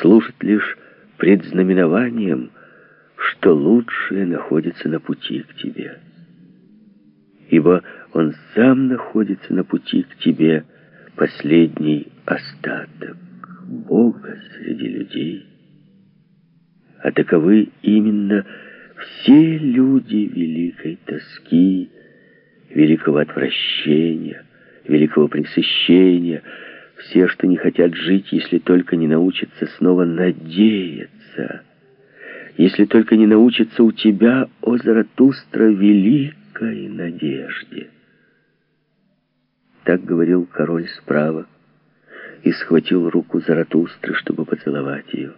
служит лишь предзнаменованием, что лучшее находится на пути к тебе. Ибо он сам находится на пути к тебе, последний остаток Бога среди людей. А таковы именно все люди великой тоски, великого отвращения, великого пресыщения, все, что не хотят жить, если только не научатся снова надеяться, если только не научатся у тебя, о Заратустра, великой надежде. Так говорил король справа и схватил руку Заратустры, чтобы поцеловать ее.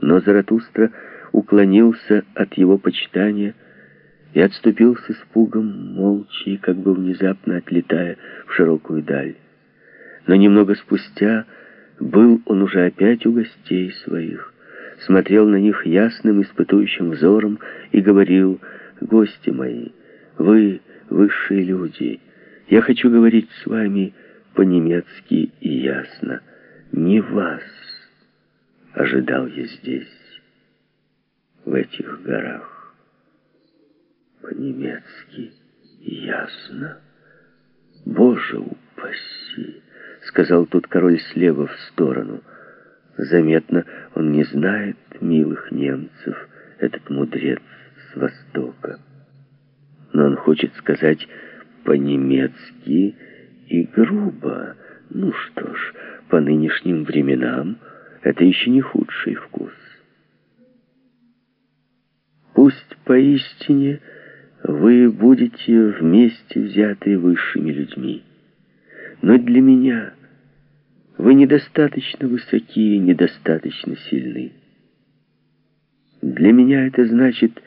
Но Заратустра уклонился от его почитания и отступил с испугом, молча и как бы внезапно отлетая в широкую даль. Но немного спустя был он уже опять у гостей своих, смотрел на них ясным испытующим взором и говорил, «Гости мои, вы высшие люди, я хочу говорить с вами по-немецки и ясно. Не вас ожидал я здесь, в этих горах. По-немецки ясно. Боже упаси, сказал тут король слева в сторону. Заметно, он не знает милых немцев, этот мудрец с востока. Но он хочет сказать по-немецки и грубо. Ну что ж, по нынешним временам это еще не худший вкус. Пусть поистине вы будете вместе взятые высшими людьми, но для меня вы недостаточно высоки и недостаточно сильны. Для меня это значит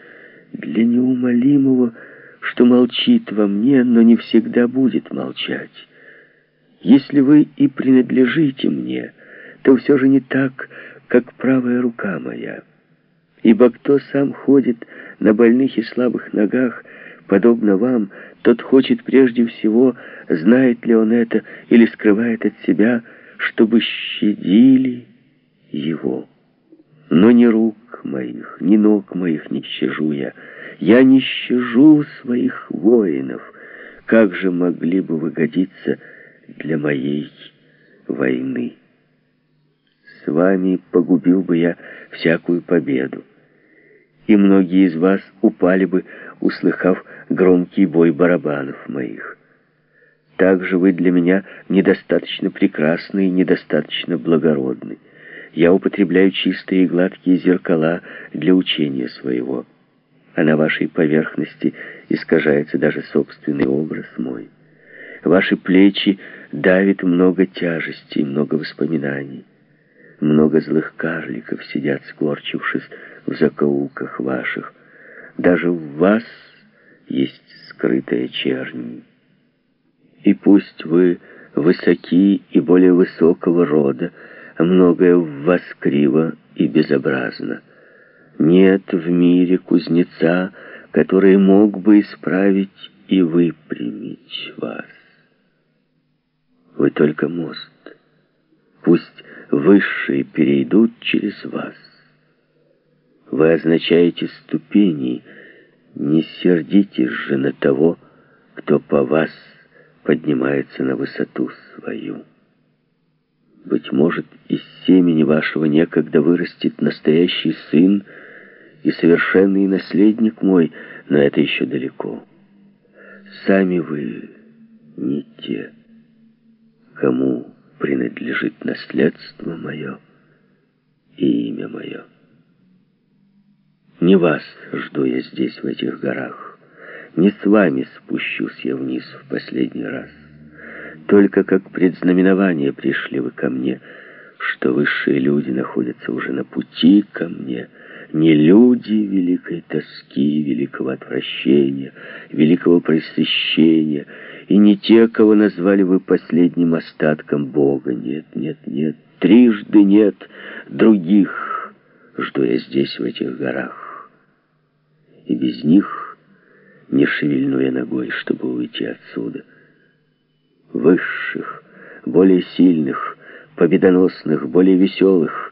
для неумолимого что молчит во мне, но не всегда будет молчать. Если вы и принадлежите мне, то все же не так, как правая рука моя. Ибо кто сам ходит на больных и слабых ногах, подобно вам, тот хочет прежде всего, знает ли он это или скрывает от себя, чтобы щадили его. Но ни рук моих, ни ног моих не щажу я, я не щажу своих воинов. Как же могли бы вы годиться для моей войны? С вами погубил бы я всякую победу. И многие из вас упали бы, услыхав громкий бой барабанов моих. Также вы для меня недостаточно прекрасны и недостаточно благородны. Я употребляю чистые и гладкие зеркала для учения своего а на вашей поверхности искажается даже собственный образ мой. Ваши плечи давит много тяжести, много воспоминаний. Много злых карликов сидят, скорчившись в закоулках ваших. Даже в вас есть скрытая чернь. И пусть вы высоки и более высокого рода, многое в вас криво и безобразно. Нет в мире кузнеца, который мог бы исправить и выпрямить вас. Вы только мост. Пусть высшие перейдут через вас. Вы означаете ступени. Не сердитесь же на того, кто по вас поднимается на высоту свою. Быть может, из семени вашего некогда вырастет настоящий сын, и совершенный наследник мой, но это еще далеко. Сами вы не те, кому принадлежит наследство мое и имя мое. Не вас жду я здесь, в этих горах, не с вами спущусь я вниз в последний раз. Только как предзнаменование пришли вы ко мне, что высшие люди находятся уже на пути ко мне — не люди великой тоски, великого отвращения, великого пресыщения, и не те, кого назвали вы последним остатком Бога. Нет, нет, нет, трижды нет других, жду я здесь, в этих горах. И без них не шевельну я ногой, чтобы уйти отсюда. Высших, более сильных, победоносных, более веселых,